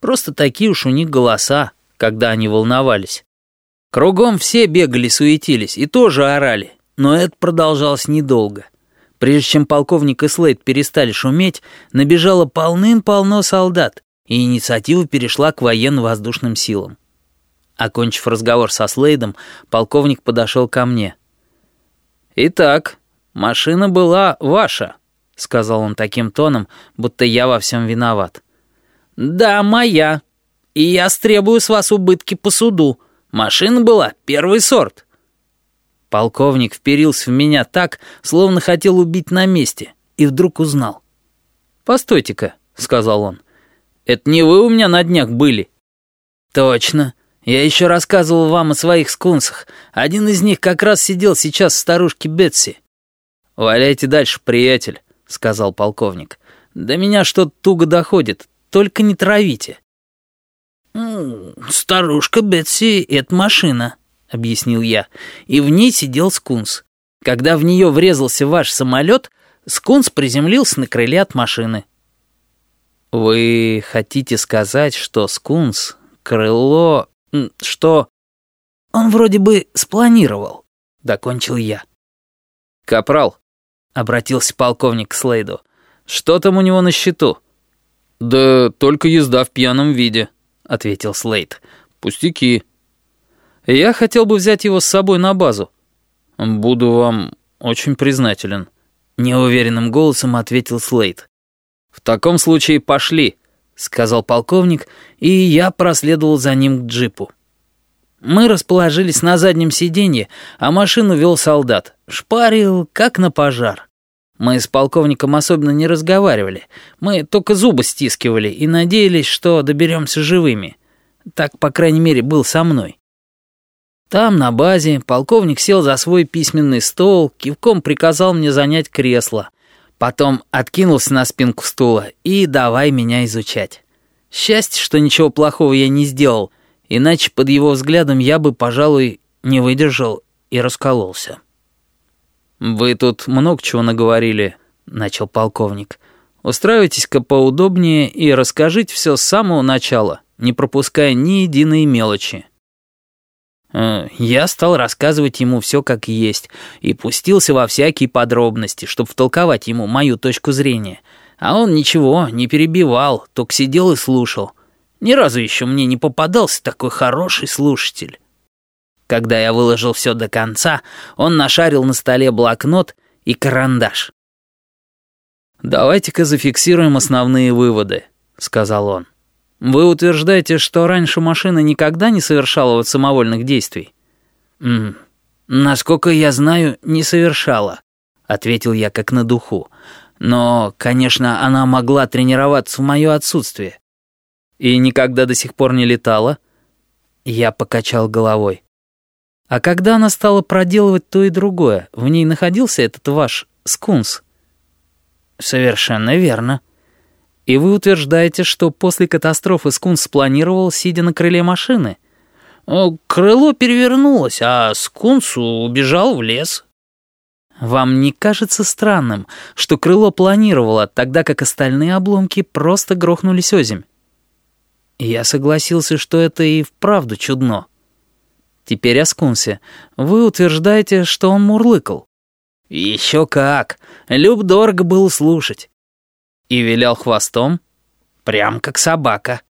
Просто такие уж у них голоса, когда они волновались. Кругом все бегали, суетились и тоже орали, но это продолжалось недолго. Прежде чем полковник и Слейд перестали шуметь, набежало полным-полно солдат, и инициатива перешла к военно-воздушным силам. Окончив разговор со Слейдом, полковник подошел ко мне. «Итак, машина была ваша», — сказал он таким тоном, будто я во всем виноват. «Да, моя. И я стребую с вас убытки по суду. Машина была первый сорт». Полковник вперился в меня так, словно хотел убить на месте, и вдруг узнал. «Постойте-ка», — сказал он, — «это не вы у меня на днях были?» «Точно. Я еще рассказывал вам о своих скунсах. Один из них как раз сидел сейчас в старушке Бетси». «Валяйте дальше, приятель», — сказал полковник. «До меня что-то туго доходит, только не травите». «Старушка Бетси — это машина», — объяснил я, «и в ней сидел скунс. Когда в нее врезался ваш самолет, скунс приземлился на крыле от машины». «Вы хотите сказать, что скунс, крыло, что...» «Он вроде бы спланировал», — докончил я. «Капрал», — обратился полковник к Слейду, — «что там у него на счету?» «Да только езда в пьяном виде», — ответил Слейд. «Пустяки». Я хотел бы взять его с собой на базу». «Буду вам очень признателен», — неуверенным голосом ответил Слейд. «В таком случае пошли», — сказал полковник, и я проследовал за ним к джипу. Мы расположились на заднем сиденье, а машину вел солдат. Шпарил, как на пожар. Мы с полковником особенно не разговаривали. Мы только зубы стискивали и надеялись, что доберемся живыми. Так, по крайней мере, был со мной. Там, на базе, полковник сел за свой письменный стол, кивком приказал мне занять кресло. Потом откинулся на спинку стула и давай меня изучать. Счастье, что ничего плохого я не сделал, иначе под его взглядом я бы, пожалуй, не выдержал и раскололся. «Вы тут много чего наговорили», — начал полковник. «Устраивайтесь-ка поудобнее и расскажите все с самого начала, не пропуская ни единой мелочи». Э, я стал рассказывать ему все как есть и пустился во всякие подробности, чтобы втолковать ему мою точку зрения. А он ничего, не перебивал, только сидел и слушал. Ни разу еще мне не попадался такой хороший слушатель. Когда я выложил все до конца, он нашарил на столе блокнот и карандаш. «Давайте-ка зафиксируем основные выводы», — сказал он. Вы утверждаете, что раньше машина никогда не совершала вот самовольных действий? М насколько я знаю, не совершала, ответил я как на духу. Но, конечно, она могла тренироваться в мое отсутствие. И никогда до сих пор не летала? Я покачал головой. А когда она стала проделывать то и другое, в ней находился этот ваш скунс? Совершенно верно. И вы утверждаете, что после катастрофы Скунс спланировал, сидя на крыле машины? Крыло перевернулось, а Скунс убежал в лес. Вам не кажется странным, что крыло планировало, тогда как остальные обломки просто грохнулись озимь? Я согласился, что это и вправду чудно. Теперь о Скунсе. Вы утверждаете, что он мурлыкал. Еще как. Люб дорого было слушать. И вилял хвостом, прям как собака.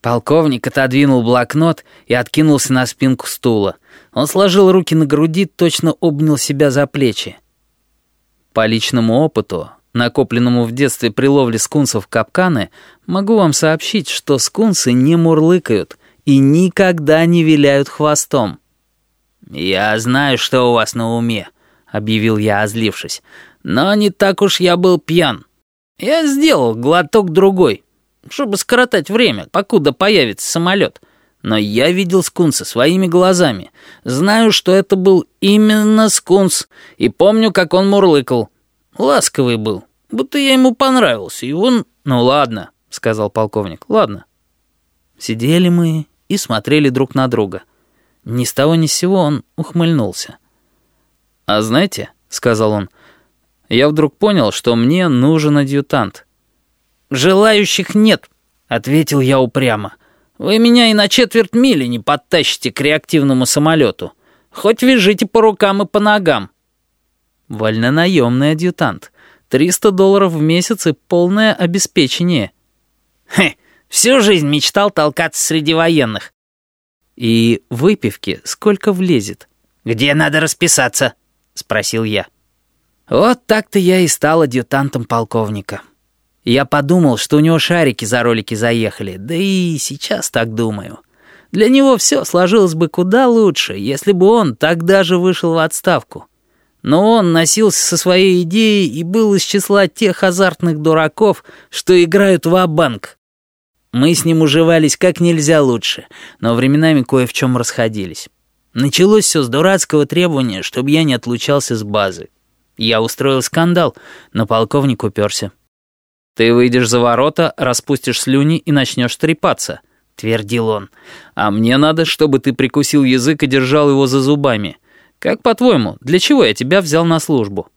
Полковник отодвинул блокнот и откинулся на спинку стула. Он сложил руки на груди, точно обнял себя за плечи. По личному опыту, накопленному в детстве при ловле скунсов капканы, могу вам сообщить, что скунсы не мурлыкают и никогда не виляют хвостом. «Я знаю, что у вас на уме», — объявил я, озлившись. «Но не так уж я был пьян. Я сделал глоток другой, чтобы скоротать время, покуда появится самолет. Но я видел скунса своими глазами. Знаю, что это был именно скунс, и помню, как он мурлыкал. Ласковый был, будто я ему понравился, и он... «Ну ладно», — сказал полковник, — «ладно». Сидели мы и смотрели друг на друга. Ни с того ни с сего он ухмыльнулся. «А знаете», — сказал он, — я вдруг понял, что мне нужен адъютант. «Желающих нет», — ответил я упрямо. «Вы меня и на четверть мили не подтащите к реактивному самолету. Хоть вяжите по рукам и по ногам». Вольнонаемный адъютант. Триста долларов в месяц и полное обеспечение. Хе, всю жизнь мечтал толкаться среди военных. И выпивки сколько влезет? Где надо расписаться? Спросил я. Вот так-то я и стал адъютантом полковника. Я подумал, что у него шарики за ролики заехали, да и сейчас так думаю. Для него все сложилось бы куда лучше, если бы он тогда же вышел в отставку. Но он носился со своей идеей и был из числа тех азартных дураков, что играют в банк Мы с ним уживались как нельзя лучше, но временами кое в чем расходились. Началось все с дурацкого требования, чтобы я не отлучался с базы. Я устроил скандал, но полковник уперся. «Ты выйдешь за ворота, распустишь слюни и начнешь трепаться», — твердил он. «А мне надо, чтобы ты прикусил язык и держал его за зубами. Как по-твоему, для чего я тебя взял на службу?»